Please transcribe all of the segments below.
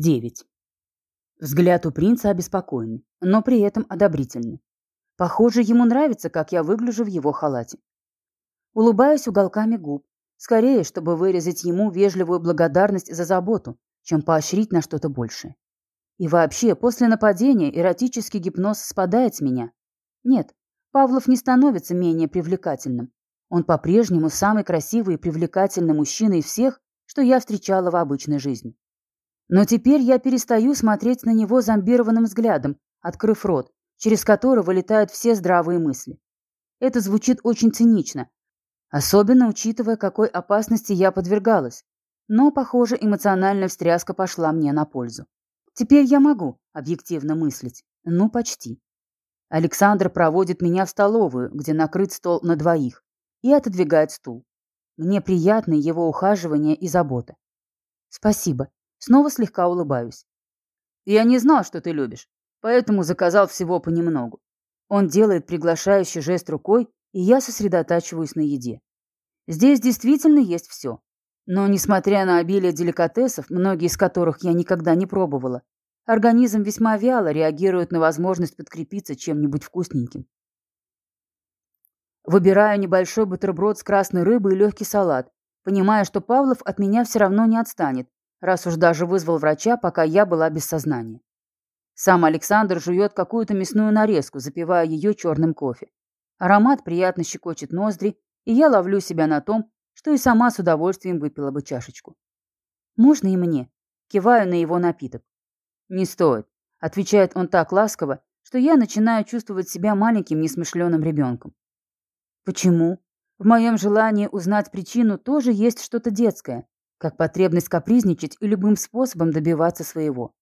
9. Взгляд у принца обеспокоенный, но при этом одобрительный. Похоже, ему нравится, как я выгляжу в его халате. Улыбаюсь уголками губ, скорее, чтобы выразить ему вежливую благодарность за заботу, чем поощрить на что-то большее. И вообще, после нападения эротический гипноз спадает с меня. Нет, Павлов не становится менее привлекательным. Он по-прежнему самый красивый и привлекательный мужчина из всех, что я встречала в обычной жизни. Но теперь я перестаю смотреть на него зомбированным взглядом, открыв рот, через который вылетают все здравые мысли. Это звучит очень цинично, особенно учитывая, какой опасности я подвергалась. Но, похоже, эмоциональная встряска пошла мне на пользу. Теперь я могу объективно мыслить. Ну, почти. Александр проводит меня в столовую, где накрыт стол на двоих, и отодвигает стул. Мне приятны его ухаживание и забота. Спасибо. Снова слегка улыбаюсь. «Я не знал, что ты любишь, поэтому заказал всего понемногу». Он делает приглашающий жест рукой, и я сосредотачиваюсь на еде. Здесь действительно есть все. Но, несмотря на обилие деликатесов, многие из которых я никогда не пробовала, организм весьма вяло реагирует на возможность подкрепиться чем-нибудь вкусненьким. Выбираю небольшой бутерброд с красной рыбой и легкий салат, понимая, что Павлов от меня все равно не отстанет, раз уж даже вызвал врача, пока я была без сознания. Сам Александр жует какую-то мясную нарезку, запивая ее черным кофе. Аромат приятно щекочет ноздри, и я ловлю себя на том, что и сама с удовольствием выпила бы чашечку. «Можно и мне?» Киваю на его напиток. «Не стоит», — отвечает он так ласково, что я начинаю чувствовать себя маленьким несмышленым ребенком. «Почему?» В моем желании узнать причину тоже есть что-то детское, как потребность капризничать и любым способом добиваться своего.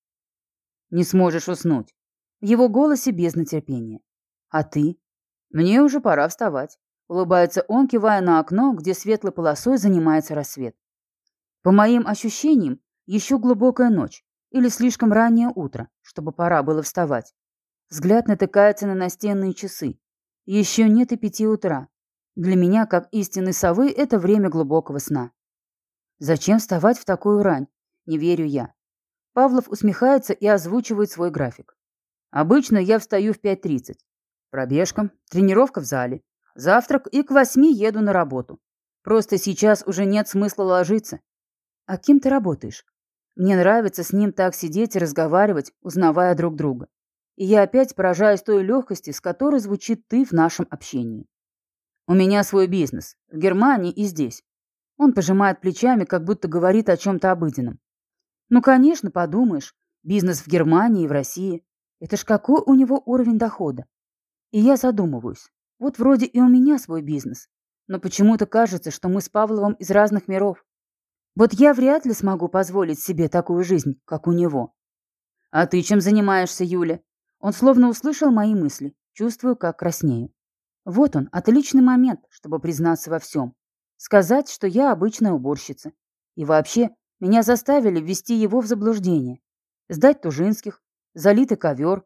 Не сможешь уснуть. В его голосе без нетерпения. А ты? Мне уже пора вставать. Улыбается он, кивая на окно, где светлой полосой занимается рассвет. По моим ощущениям, еще глубокая ночь или слишком раннее утро, чтобы пора было вставать. Взгляд натыкается на настенные часы. Еще нет и пяти утра. Для меня, как истинной совы, это время глубокого сна. Зачем вставать в такую рань? Не верю я. Павлов усмехается и озвучивает свой график. Обычно я встаю в 5.30. Пробежка, тренировка в зале, завтрак и к восьми еду на работу. Просто сейчас уже нет смысла ложиться. А кем ты работаешь? Мне нравится с ним так сидеть и разговаривать, узнавая друг друга. И я опять поражаюсь той легкости, с которой звучит «ты» в нашем общении. У меня свой бизнес. В Германии и здесь. Он пожимает плечами, как будто говорит о чем-то обыденном. Ну, конечно, подумаешь. Бизнес в Германии и в России. Это ж какой у него уровень дохода? И я задумываюсь. Вот вроде и у меня свой бизнес. Но почему-то кажется, что мы с Павловым из разных миров. Вот я вряд ли смогу позволить себе такую жизнь, как у него. А ты чем занимаешься, Юля? Он словно услышал мои мысли. Чувствую, как краснею. Вот он, отличный момент, чтобы признаться во всем. Сказать, что я обычная уборщица. И вообще, меня заставили ввести его в заблуждение. Сдать Тужинских, залитый ковер.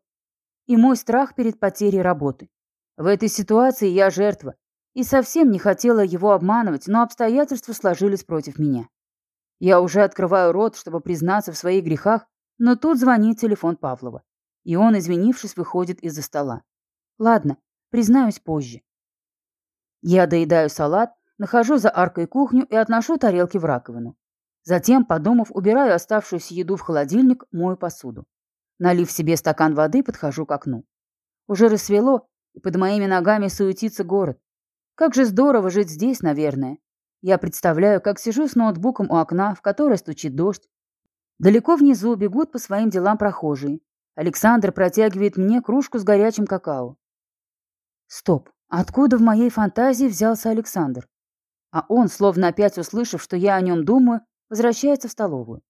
И мой страх перед потерей работы. В этой ситуации я жертва. И совсем не хотела его обманывать, но обстоятельства сложились против меня. Я уже открываю рот, чтобы признаться в своих грехах, но тут звонит телефон Павлова. И он, извинившись, выходит из-за стола. Ладно, признаюсь позже. Я доедаю салат, Нахожу за аркой кухню и отношу тарелки в раковину. Затем, подумав, убираю оставшуюся еду в холодильник, мою посуду. Налив себе стакан воды, подхожу к окну. Уже рассвело, и под моими ногами суетится город. Как же здорово жить здесь, наверное. Я представляю, как сижу с ноутбуком у окна, в которое стучит дождь. Далеко внизу бегут по своим делам прохожие. Александр протягивает мне кружку с горячим какао. Стоп, откуда в моей фантазии взялся Александр? А он, словно опять услышав, что я о нем думаю, возвращается в столовую.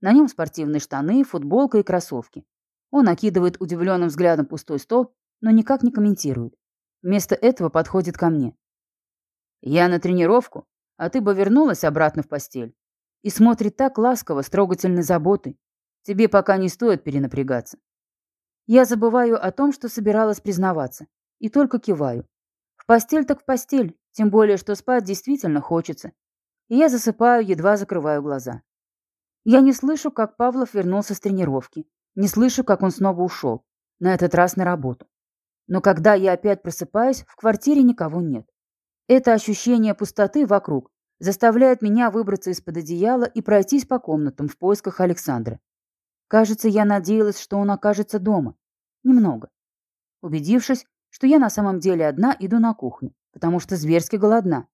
На нем спортивные штаны, футболка и кроссовки. Он окидывает удивленным взглядом пустой стол, но никак не комментирует. Вместо этого подходит ко мне. «Я на тренировку, а ты бы вернулась обратно в постель». И смотрит так ласково, с трогательной заботой. Тебе пока не стоит перенапрягаться. Я забываю о том, что собиралась признаваться, и только киваю. В постель так в постель, тем более, что спать действительно хочется. И я засыпаю, едва закрываю глаза. Я не слышу, как Павлов вернулся с тренировки. Не слышу, как он снова ушел. На этот раз на работу. Но когда я опять просыпаюсь, в квартире никого нет. Это ощущение пустоты вокруг заставляет меня выбраться из-под одеяла и пройтись по комнатам в поисках Александра. Кажется, я надеялась, что он окажется дома. Немного. Убедившись, что я на самом деле одна, иду на кухню, потому что зверски голодна.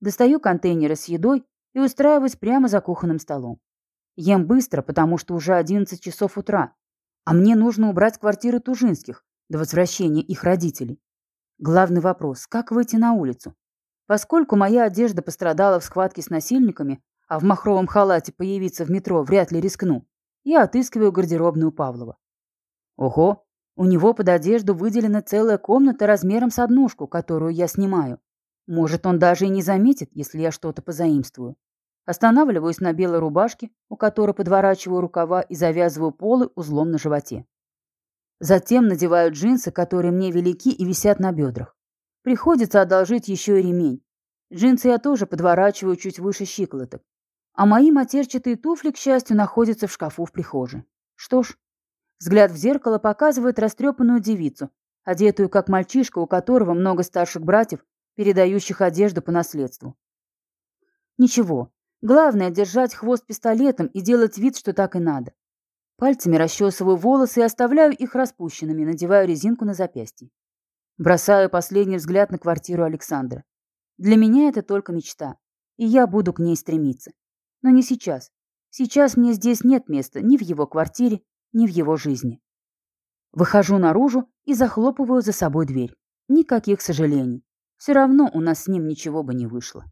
Достаю контейнеры с едой и устраиваюсь прямо за кухонным столом. Ем быстро, потому что уже 11 часов утра, а мне нужно убрать квартиру Тужинских до возвращения их родителей. Главный вопрос – как выйти на улицу? Поскольку моя одежда пострадала в схватке с насильниками, а в махровом халате появиться в метро вряд ли рискну, я отыскиваю гардеробную Павлова. Ого, у него под одежду выделена целая комната размером с однушку, которую я снимаю. Может, он даже и не заметит, если я что-то позаимствую. Останавливаюсь на белой рубашке, у которой подворачиваю рукава и завязываю полы узлом на животе. Затем надеваю джинсы, которые мне велики и висят на бедрах. Приходится одолжить еще и ремень. Джинсы я тоже подворачиваю чуть выше щиколоток. А мои матерчатые туфли, к счастью, находятся в шкафу в прихожей. Что ж, взгляд в зеркало показывает растрепанную девицу, одетую как мальчишка, у которого много старших братьев передающих одежду по наследству. Ничего, главное держать хвост пистолетом и делать вид, что так и надо. Пальцами расчесываю волосы и оставляю их распущенными, надеваю резинку на запястье. Бросаю последний взгляд на квартиру Александра. Для меня это только мечта, и я буду к ней стремиться. Но не сейчас. Сейчас мне здесь нет места ни в его квартире, ни в его жизни. Выхожу наружу и захлопываю за собой дверь. Никаких сожалений. Все равно у нас с ним ничего бы не вышло.